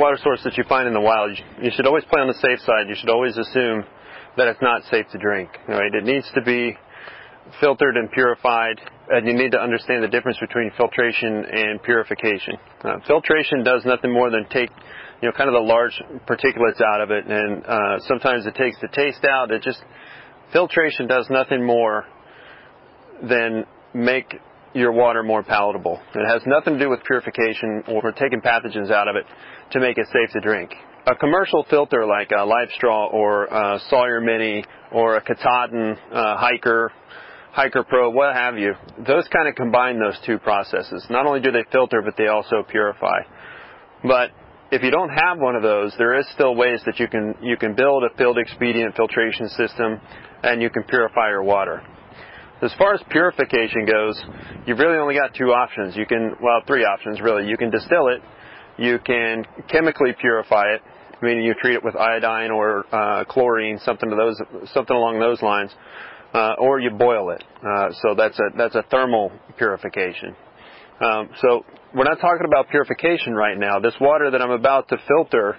water source that you find in the wild, you should always play on the safe side. You should always assume that it's not safe to drink. Right? It needs to be filtered and purified, and you need to understand the difference between filtration and purification. Uh, filtration does nothing more than take, you know, kind of the large particulates out of it, and uh, sometimes it takes the taste out. It just filtration does nothing more than make your water more palatable. It has nothing to do with purification or taking pathogens out of it to make it safe to drink. A commercial filter like a LifeStraw or a Sawyer Mini or a Katadyn uh, Hiker, Hiker Pro, what have you, those kind of combine those two processes. Not only do they filter, but they also purify. But if you don't have one of those, there is still ways that you can you can build a field expedient filtration system, and you can purify your water. As far as purification goes, you've really only got two options. You can, well, three options really. You can distill it, you can chemically purify it, meaning you treat it with iodine or uh, chlorine, something to those, something along those lines, uh, or you boil it. Uh, so that's a that's a thermal purification. Um, so we're not talking about purification right now. This water that I'm about to filter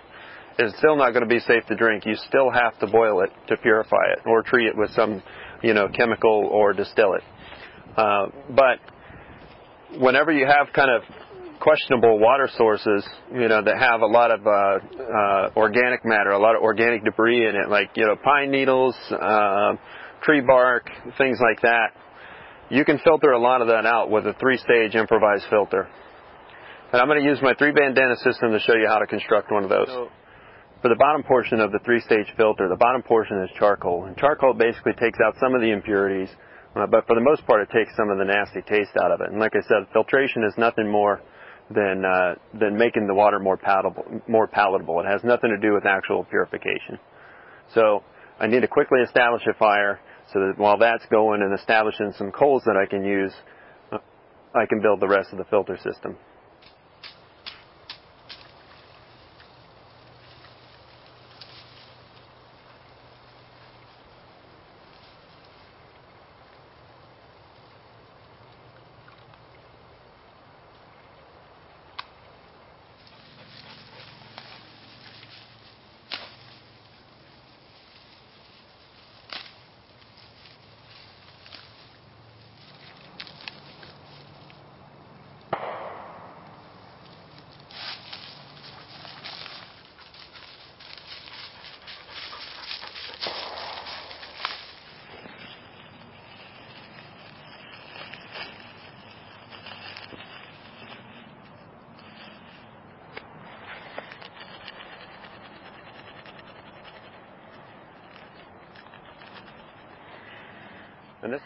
is still not going to be safe to drink. You still have to boil it to purify it, or treat it with some you know, chemical or distill it. Uh, but whenever you have kind of questionable water sources, you know, that have a lot of uh, uh, organic matter, a lot of organic debris in it, like you know, pine needles, uh, tree bark, things like that. You can filter a lot of that out with a three-stage improvised filter. And I'm going to use my three bandana system to show you how to construct one of those. So, for the bottom portion of the three-stage filter, the bottom portion is charcoal. And charcoal basically takes out some of the impurities, uh, but for the most part it takes some of the nasty taste out of it. And like I said, filtration is nothing more than, uh, than making the water more palatable, more palatable. It has nothing to do with actual purification. So I need to quickly establish a fire so that while that's going and establishing some coals that I can use, uh, I can build the rest of the filter system. And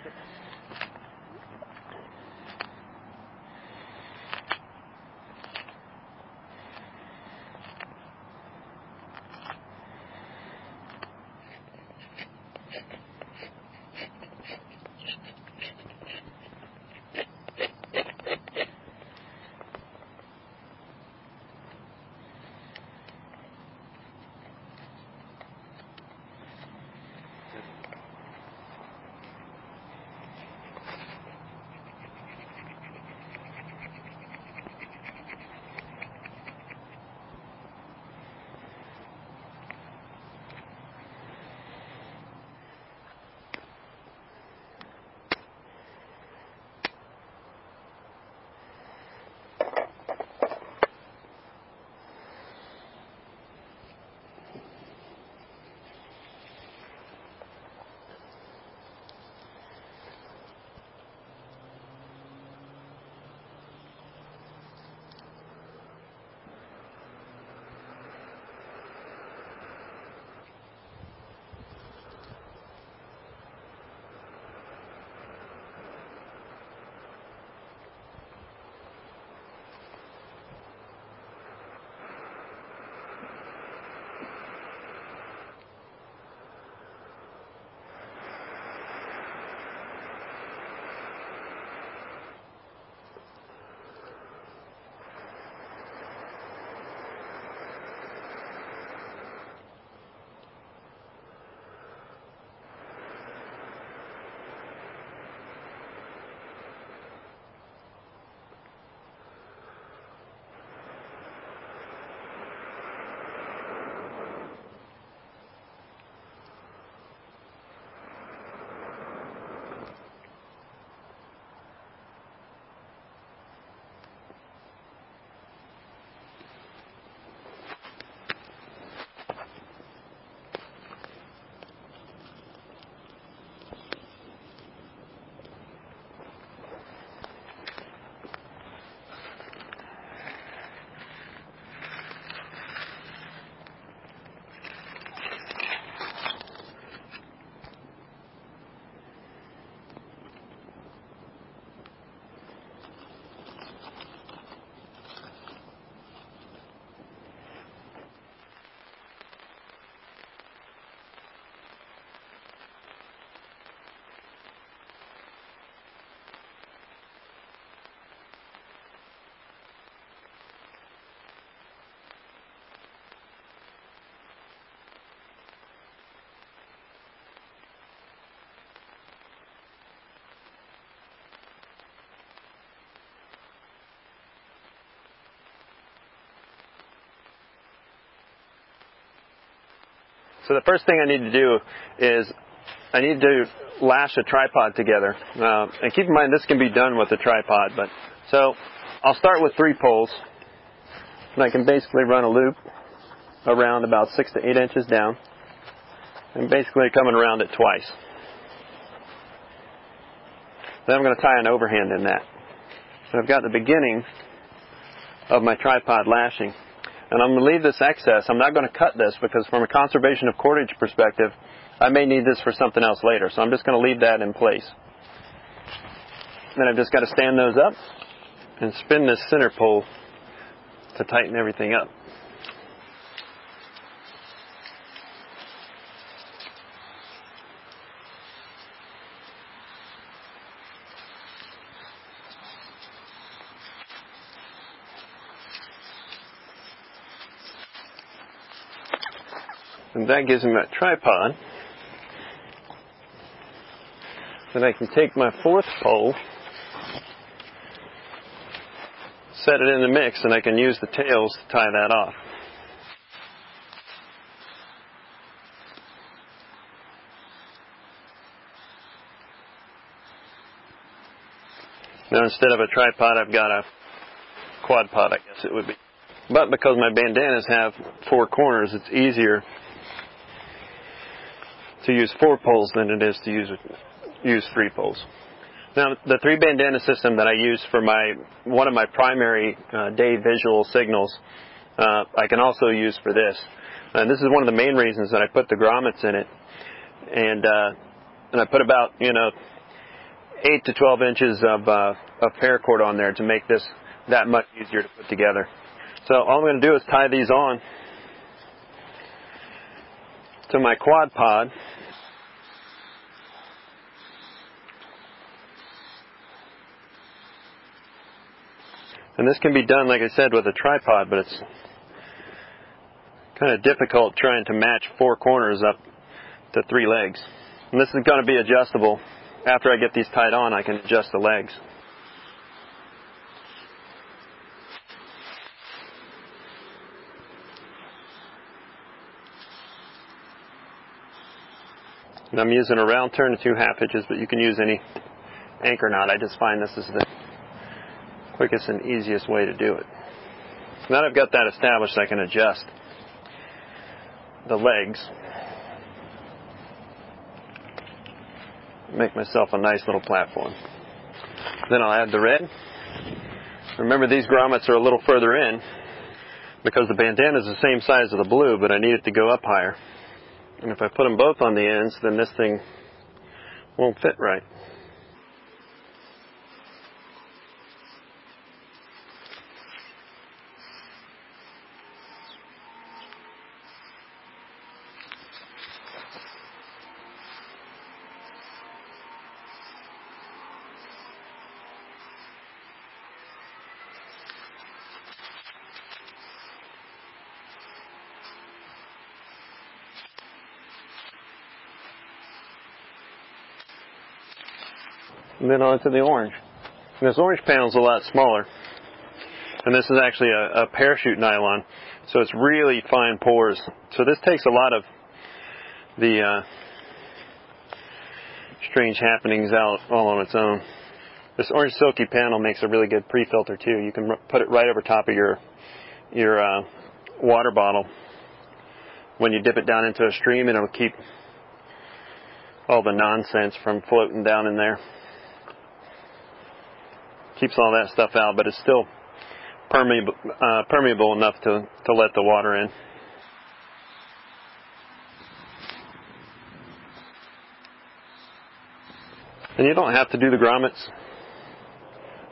So the first thing I need to do is I need to lash a tripod together. Uh, and keep in mind this can be done with a tripod, but so I'll start with three poles. And I can basically run a loop around about six to eight inches down. And basically coming around it twice. Then I'm going to tie an overhand in that. So I've got the beginning of my tripod lashing. And I'm going to leave this excess. I'm not going to cut this because from a conservation of cordage perspective, I may need this for something else later. So I'm just going to leave that in place. Then I've just got to stand those up and spin this center pole to tighten everything up. And that gives me that tripod. Then I can take my fourth pole, set it in the mix, and I can use the tails to tie that off. Now instead of a tripod, I've got a quad pod, I guess it would be. But because my bandanas have four corners, it's easier to use four poles than it is to use use three poles. Now, the three bandana system that I use for my one of my primary uh, day visual signals, uh, I can also use for this. And this is one of the main reasons that I put the grommets in it, and uh, and I put about you know eight to twelve inches of uh, of paracord on there to make this that much easier to put together. So all I'm going to do is tie these on to my quad pod. And this can be done, like I said, with a tripod, but it's kind of difficult trying to match four corners up to three legs. And this is going to be adjustable. After I get these tied on, I can adjust the legs. And I'm using a round turn of two half hitches, but you can use any anchor knot. I just find this is the quickest and easiest way to do it. Now that I've got that established, I can adjust the legs. Make myself a nice little platform. Then I'll add the red. Remember these grommets are a little further in because the bandana is the same size as the blue, but I need it to go up higher. And if I put them both on the ends, then this thing won't fit right. And then onto the orange. And this orange panel is a lot smaller. And this is actually a, a, parachute nylon, so it's really fine pores. So this takes a lot of the uh, strange happenings out all on its own. This orange silky panel makes a really good pre-filter too. You can put it right over top of your your uh, water bottle when you dip it down into a stream, and it'll keep all the nonsense from floating down in there keeps all that stuff out, but it's still permeable, uh, permeable enough to, to let the water in. And you don't have to do the grommets.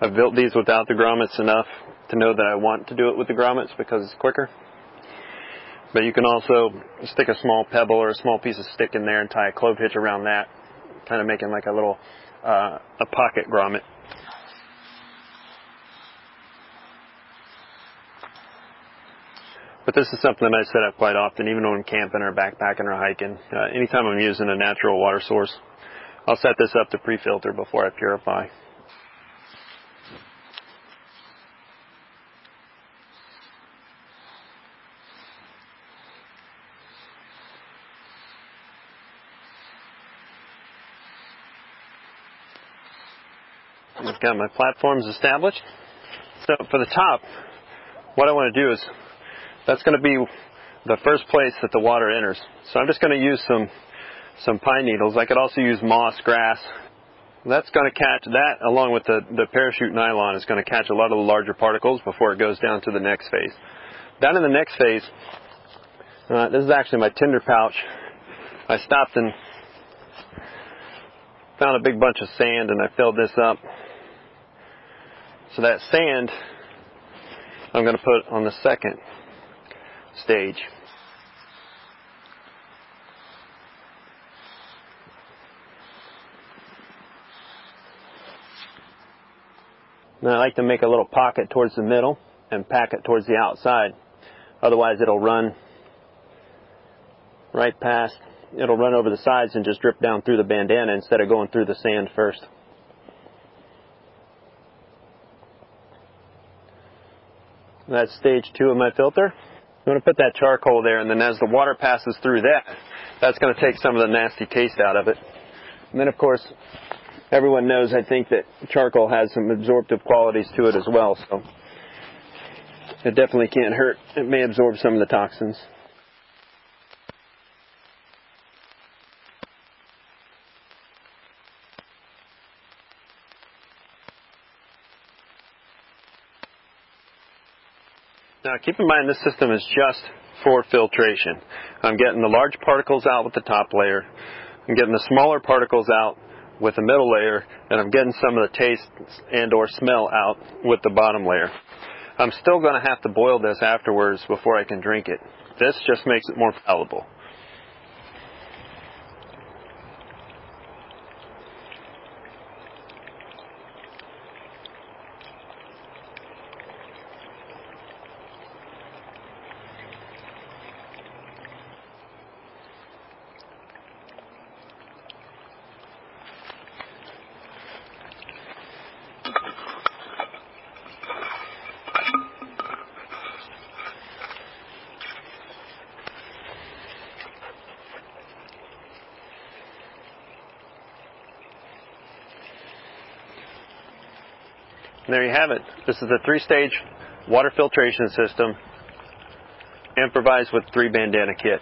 I've built these without the grommets enough to know that I want to do it with the grommets because it's quicker. But you can also stick a small pebble or a small piece of stick in there and tie a clove hitch around that, kind of making like a little uh, a pocket grommet. This is something that I set up quite often, even when camping or backpacking or hiking. Uh, anytime I'm using a natural water source, I'll set this up to pre-filter before I purify. I've got my platforms established. So for the top, what I want to do is that's going to be the first place that the water enters. So I'm just going to use some, some pine needles. I could also use moss, grass. That's going to catch that along with the, the parachute nylon is going to catch a lot of the larger particles before it goes down to the next phase. Down in the next phase, uh, this is actually my tinder pouch. I stopped and found a big bunch of sand and I filled this up. So that sand I'm going to put on the second stage. I like to make a little pocket towards the middle and pack it towards the outside. Otherwise it'll run right past, it'll run over the sides and just drip down through the bandana instead of going through the sand first. That's stage two of my filter. I'm going to put that charcoal there and then as the water passes through that, that's going to take some of the nasty taste out of it. And then of course, everyone knows I think that charcoal has some absorptive qualities to it as well, so it definitely can't hurt. It may absorb some of the toxins. Now keep in mind this system is just for filtration. I'm getting the large particles out with the top layer. I'm getting the smaller particles out with the middle layer, and I'm getting some of the taste and or smell out with the bottom layer. I'm still going to have to boil this afterwards before I can drink it. This just makes it more palatable. There you have it. This is a three-stage water filtration system improvised with three bandana kit.